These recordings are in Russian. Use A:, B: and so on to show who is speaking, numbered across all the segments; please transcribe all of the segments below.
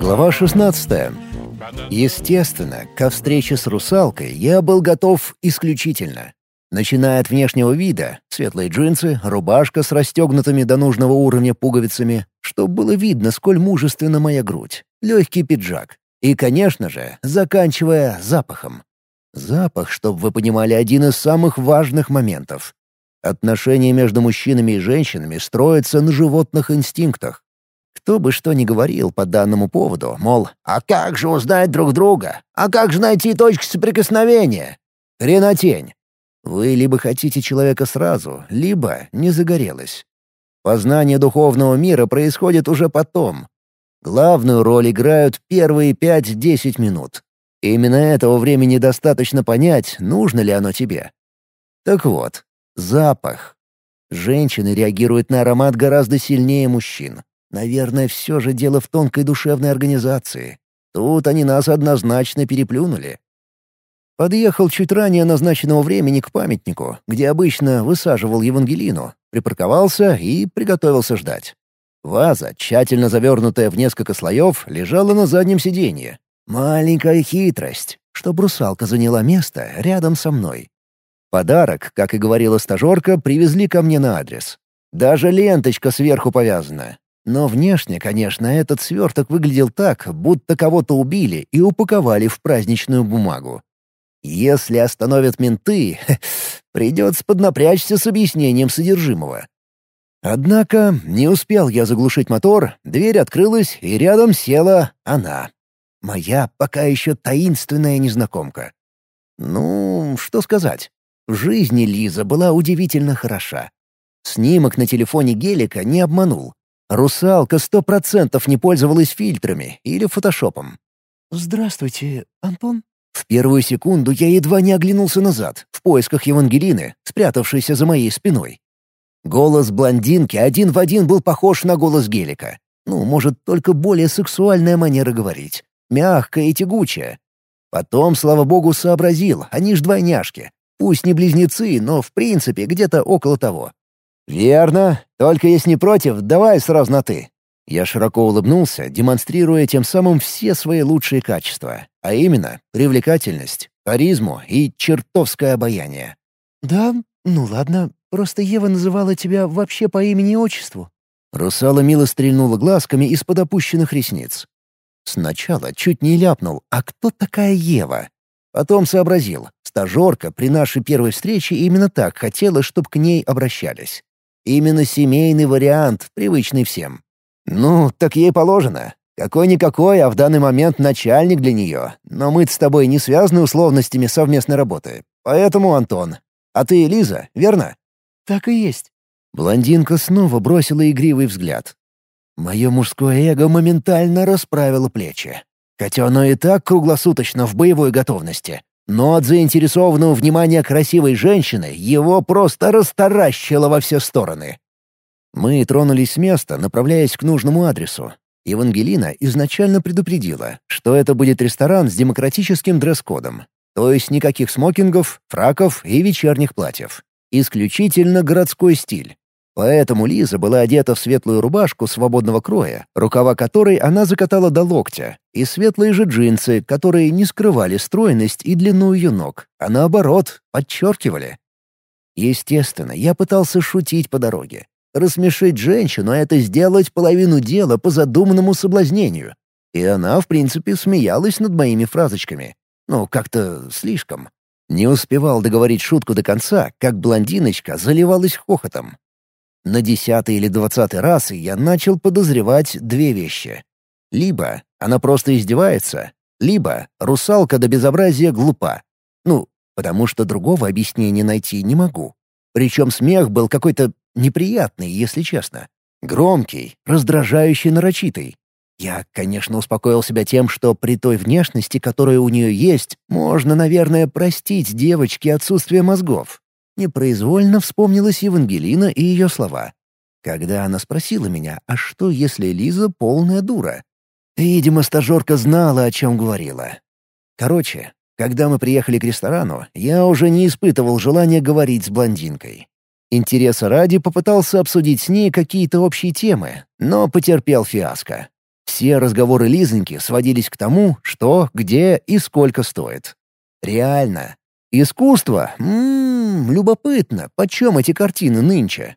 A: Глава 16. Естественно, ко встрече с русалкой я был готов исключительно. Начиная от внешнего вида — светлые джинсы, рубашка с расстегнутыми до нужного уровня пуговицами, чтобы было видно, сколь мужественна моя грудь, легкий пиджак. И, конечно же, заканчивая запахом. Запах, чтобы вы понимали, один из самых важных моментов. Отношения между мужчинами и женщинами строятся на животных инстинктах. Кто бы что ни говорил по данному поводу, мол, «А как же узнать друг друга? А как же найти точку соприкосновения?» Хренотень. Вы либо хотите человека сразу, либо не загорелось. Познание духовного мира происходит уже потом. Главную роль играют первые 5-10 минут. Именно этого времени достаточно понять, нужно ли оно тебе. Так вот, запах. Женщины реагируют на аромат гораздо сильнее мужчин. Наверное, все же дело в тонкой душевной организации. Тут они нас однозначно переплюнули. Подъехал чуть ранее назначенного времени к памятнику, где обычно высаживал Евангелину, припарковался и приготовился ждать. Ваза, тщательно завернутая в несколько слоев, лежала на заднем сиденье. Маленькая хитрость, что брусалка заняла место рядом со мной. Подарок, как и говорила стажерка, привезли ко мне на адрес. Даже ленточка сверху повязана. Но внешне, конечно, этот сверток выглядел так, будто кого-то убили и упаковали в праздничную бумагу. Если остановят менты, придется поднапрячься с объяснением содержимого. Однако не успел я заглушить мотор, дверь открылась, и рядом села она. Моя пока еще таинственная незнакомка. Ну, что сказать. В жизни Лиза была удивительно хороша. Снимок на телефоне Гелика не обманул. Русалка сто процентов не пользовалась фильтрами или фотошопом. «Здравствуйте, Антон?» В первую секунду я едва не оглянулся назад, в поисках Евангелины, спрятавшейся за моей спиной. Голос блондинки один в один был похож на голос Гелика. Ну, может, только более сексуальная манера говорить. Мягкая и тягучая. Потом, слава богу, сообразил, они ж двойняшки. Пусть не близнецы, но в принципе где-то около того. «Верно. Только если не против, давай сразу на «ты». Я широко улыбнулся, демонстрируя тем самым все свои лучшие качества, а именно привлекательность, харизму и чертовское обаяние. «Да? Ну ладно, просто Ева называла тебя вообще по имени и отчеству». Русала мило стрельнула глазками из-под опущенных ресниц. Сначала чуть не ляпнул «А кто такая Ева?» Потом сообразил, стажерка при нашей первой встрече именно так хотела, чтобы к ней обращались. Именно семейный вариант, привычный всем. «Ну, так ей положено. Какой-никакой, а в данный момент начальник для нее. Но мы с тобой не связаны условностями совместной работы. Поэтому, Антон. А ты Лиза, верно?» «Так и есть». Блондинка снова бросила игривый взгляд. Мое мужское эго моментально расправило плечи. Хотя оно и так круглосуточно в боевой готовности. Но от заинтересованного внимания красивой женщины его просто растаращило во все стороны. Мы тронулись с места, направляясь к нужному адресу. Евангелина изначально предупредила, что это будет ресторан с демократическим дресс-кодом. То есть никаких смокингов, фраков и вечерних платьев. Исключительно городской стиль. Поэтому Лиза была одета в светлую рубашку свободного кроя, рукава которой она закатала до локтя, и светлые же джинсы, которые не скрывали стройность и длину ее ног, а наоборот, подчеркивали. Естественно, я пытался шутить по дороге, Рассмешить женщину — это сделать половину дела по задуманному соблазнению. И она, в принципе, смеялась над моими фразочками. Ну, как-то слишком. Не успевал договорить шутку до конца, как блондиночка заливалась хохотом. На десятый или двадцатый раз я начал подозревать две вещи. Либо она просто издевается, либо русалка до безобразия глупа. Ну, потому что другого объяснения найти не могу. Причем смех был какой-то неприятный, если честно. Громкий, раздражающий, нарочитый. Я, конечно, успокоил себя тем, что при той внешности, которая у нее есть, можно, наверное, простить девочке отсутствие мозгов. Непроизвольно вспомнилась Евангелина и ее слова. Когда она спросила меня, а что, если Лиза полная дура? Видимо, стажерка знала, о чем говорила. Короче, когда мы приехали к ресторану, я уже не испытывал желания говорить с блондинкой. Интереса ради попытался обсудить с ней какие-то общие темы, но потерпел фиаско. Все разговоры Лизоньки сводились к тому, что, где и сколько стоит. Реально. Искусство? Ммм, любопытно, почем эти картины нынче?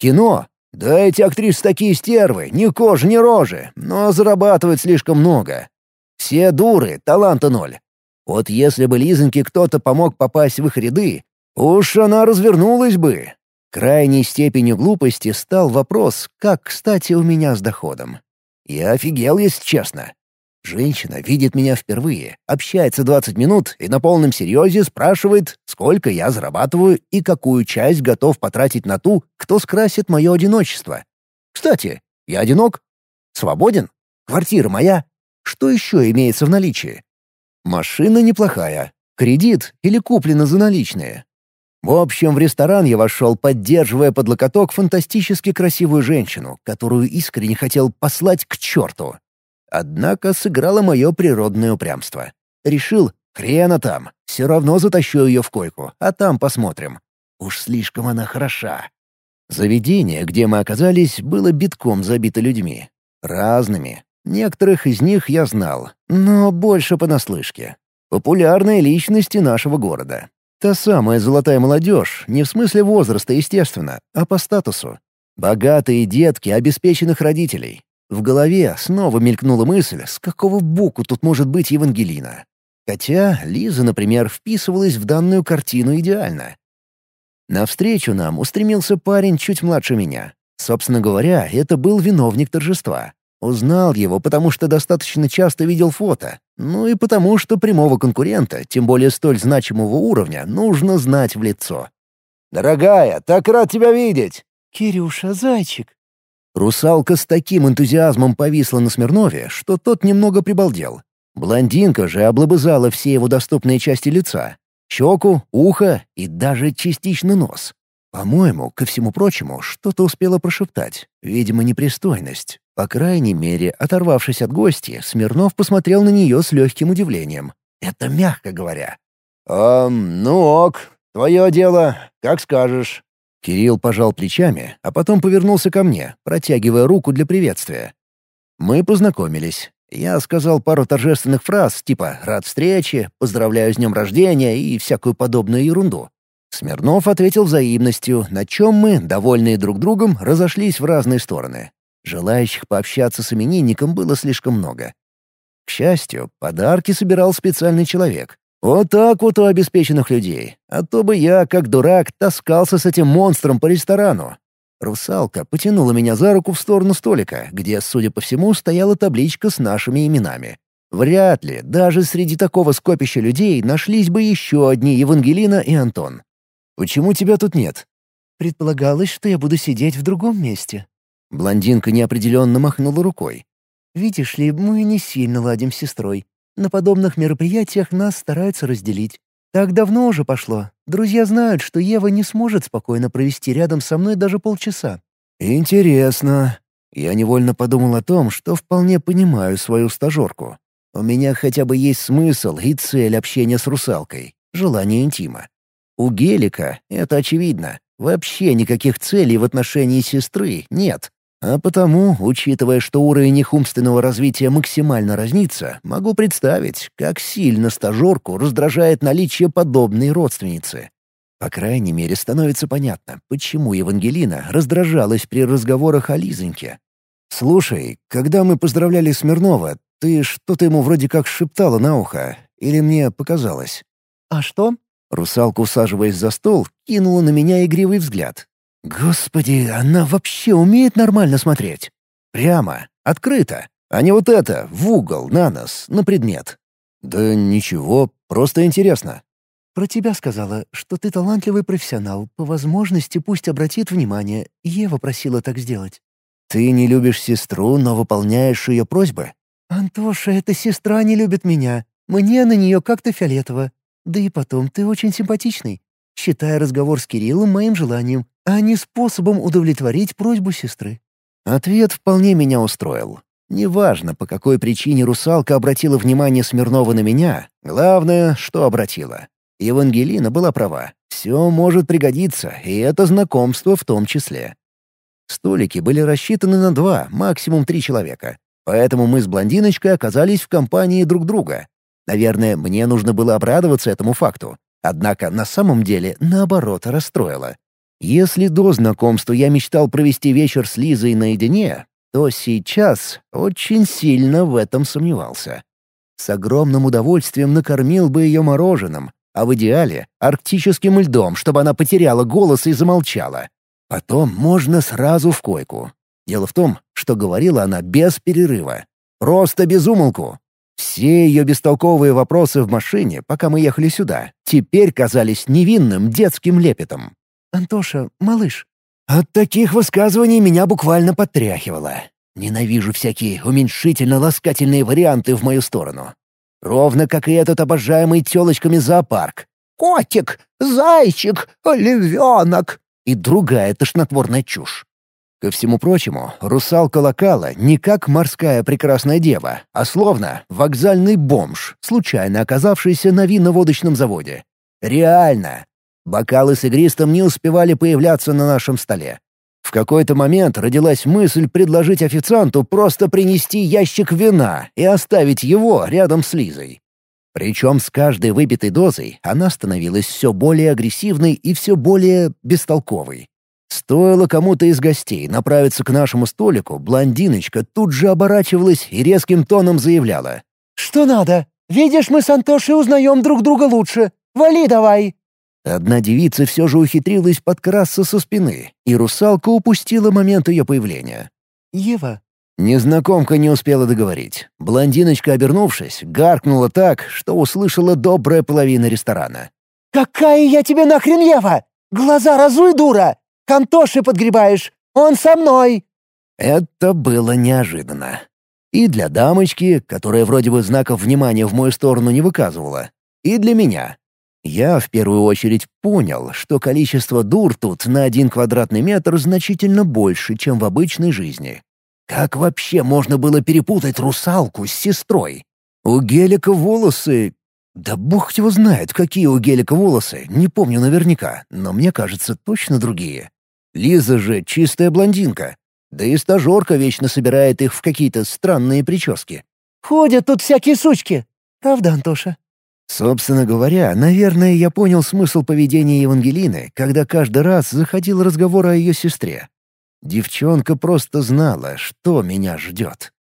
A: Кино? Да эти актрисы такие стервы, ни кожи, ни рожи, но зарабатывают слишком много. Все дуры, таланта ноль. Вот если бы Лизоньке кто-то помог попасть в их ряды, уж она развернулась бы. Крайней степенью глупости стал вопрос, как, кстати, у меня с доходом. Я офигел, если честно. Женщина видит меня впервые, общается 20 минут и на полном серьезе спрашивает, сколько я зарабатываю и какую часть готов потратить на ту, кто скрасит мое одиночество. Кстати, я одинок? Свободен? Квартира моя? Что еще имеется в наличии? Машина неплохая. Кредит или куплена за наличные. В общем, в ресторан я вошел, поддерживая под локоток фантастически красивую женщину, которую искренне хотел послать к черту. Однако сыграло мое природное упрямство. Решил, хрена там, все равно затащу ее в койку, а там посмотрим. Уж слишком она хороша. Заведение, где мы оказались, было битком забито людьми. Разными, Некоторых из них я знал, но больше понаслышке. Популярные личности нашего города. Та самая золотая молодежь, не в смысле возраста, естественно, а по статусу. Богатые детки обеспеченных родителей. В голове снова мелькнула мысль, с какого боку тут может быть Евангелина. Хотя Лиза, например, вписывалась в данную картину идеально. Навстречу нам устремился парень чуть младше меня. Собственно говоря, это был виновник торжества. Узнал его, потому что достаточно часто видел фото. Ну и потому, что прямого конкурента, тем более столь значимого уровня, нужно знать в лицо. «Дорогая, так рад тебя видеть!»
B: «Кирюша, зайчик!»
A: Русалка с таким энтузиазмом повисла на Смирнове, что тот немного прибалдел. Блондинка же облобызала все его доступные части лица. Щеку, ухо и даже частично нос. По-моему, ко всему прочему, что-то успела прошептать. Видимо, непристойность. По крайней мере, оторвавшись от гости, Смирнов посмотрел на нее с легким удивлением. Это мягко говоря. «Эм, ну ок, твое дело, как скажешь». Кирилл пожал плечами, а потом повернулся ко мне, протягивая руку для приветствия. Мы познакомились. Я сказал пару торжественных фраз, типа «рад встрече», «поздравляю с днем рождения» и всякую подобную ерунду. Смирнов ответил взаимностью, на чем мы, довольные друг другом, разошлись в разные стороны. Желающих пообщаться с именинником было слишком много. К счастью, подарки собирал специальный человек. Вот так вот у обеспеченных людей. А то бы я, как дурак, таскался с этим монстром по ресторану. Русалка потянула меня за руку в сторону столика, где, судя по всему, стояла табличка с нашими именами. Вряд ли, даже среди такого скопища людей нашлись бы еще одни Евангелина и Антон. «Почему тебя тут нет?»
B: «Предполагалось, что я буду сидеть в другом месте».
A: Блондинка неопределенно махнула рукой.
B: «Видишь ли, мы не сильно ладим с сестрой. На подобных мероприятиях нас стараются разделить. Так давно уже пошло. Друзья знают, что Ева не сможет спокойно провести рядом со мной даже полчаса».
A: «Интересно». Я невольно подумал о том, что вполне понимаю свою стажерку. У меня хотя бы есть смысл и цель общения с русалкой — желание интима. У Гелика, это очевидно, вообще никаких целей в отношении сестры нет. А потому, учитывая, что уровень их умственного развития максимально разнится, могу представить, как сильно стажерку раздражает наличие подобной родственницы. По крайней мере, становится понятно, почему Евангелина раздражалась при разговорах о Лизоньке. «Слушай, когда мы поздравляли Смирнова, ты что-то ему вроде как шептала на ухо, или мне показалось?»
B: «А что?»
A: Русалка, усаживаясь за стол, кинула на меня игривый взгляд. «Господи, она вообще умеет нормально смотреть? Прямо, открыто, а не вот это, в угол, на нос, на предмет». «Да ничего, просто интересно».
B: «Про тебя сказала, что ты талантливый профессионал. По возможности пусть обратит внимание. Ева просила так сделать».
A: «Ты не любишь сестру, но выполняешь ее просьбы?»
B: «Антоша, эта сестра не любит меня. Мне на нее как-то фиолетово. Да и потом, ты очень симпатичный. Считай разговор с Кириллом моим желанием, а не способом удовлетворить просьбу сестры».
A: Ответ вполне меня устроил. Неважно, по какой причине русалка обратила внимание Смирнова на меня, главное, что обратила. Евангелина была права. Все может пригодиться, и это знакомство в том числе. Столики были рассчитаны на два, максимум три человека. Поэтому мы с блондиночкой оказались в компании друг друга. Наверное, мне нужно было обрадоваться этому факту. Однако на самом деле, наоборот, расстроило. Если до знакомства я мечтал провести вечер с Лизой наедине, то сейчас очень сильно в этом сомневался. С огромным удовольствием накормил бы ее мороженым, а в идеале — арктическим льдом, чтобы она потеряла голос и замолчала. Потом можно сразу в койку. Дело в том, что говорила она без перерыва. Просто без умолку. Все ее бестолковые вопросы в машине, пока мы ехали сюда, теперь казались невинным детским лепетом.
B: «Антоша, малыш».
A: От таких высказываний меня буквально подтряхивало. Ненавижу всякие уменьшительно-ласкательные варианты в мою сторону. Ровно как и этот обожаемый телочками зоопарк. «Котик! Зайчик! Львенок!» И другая тошнотворная чушь. Ко всему прочему, русалка локала не как морская прекрасная дева, а словно вокзальный бомж, случайно оказавшийся на винно-водочном заводе. Реально. Бокалы с игристом не успевали появляться на нашем столе. В какой-то момент родилась мысль предложить официанту просто принести ящик вина и оставить его рядом с Лизой. Причем с каждой выпитой дозой она становилась все более агрессивной и все более бестолковой. Стоило кому-то из гостей направиться к нашему столику, блондиночка тут же оборачивалась и резким тоном заявляла.
B: «Что надо? Видишь, мы с Антошей узнаем друг друга лучше. Вали давай!»
A: Одна девица все же ухитрилась подкрасться со спины, и русалка упустила момент ее появления.
B: «Ева».
A: Незнакомка не успела договорить. Блондиночка, обернувшись, гаркнула так, что услышала добрая половина ресторана.
B: «Какая я тебе нахрен Ева? Глаза разуй, дура! К Антоше подгребаешь! Он со мной!»
A: Это было неожиданно. И для дамочки, которая вроде бы знаков внимания в мою сторону не выказывала, и для меня. Я в первую очередь понял, что количество дур тут на один квадратный метр значительно больше, чем в обычной жизни. Как вообще можно было перепутать русалку с сестрой? У Гелика волосы... Да бог его знает, какие у Гелика волосы, не помню наверняка, но мне кажется, точно другие. Лиза же чистая блондинка. Да и стажерка вечно собирает их в какие-то странные прически.
B: «Ходят тут всякие сучки. Правда, Антоша?»
A: Собственно говоря, наверное, я понял смысл поведения Евангелины, когда каждый раз заходил разговор о ее сестре. Девчонка просто знала, что меня ждет.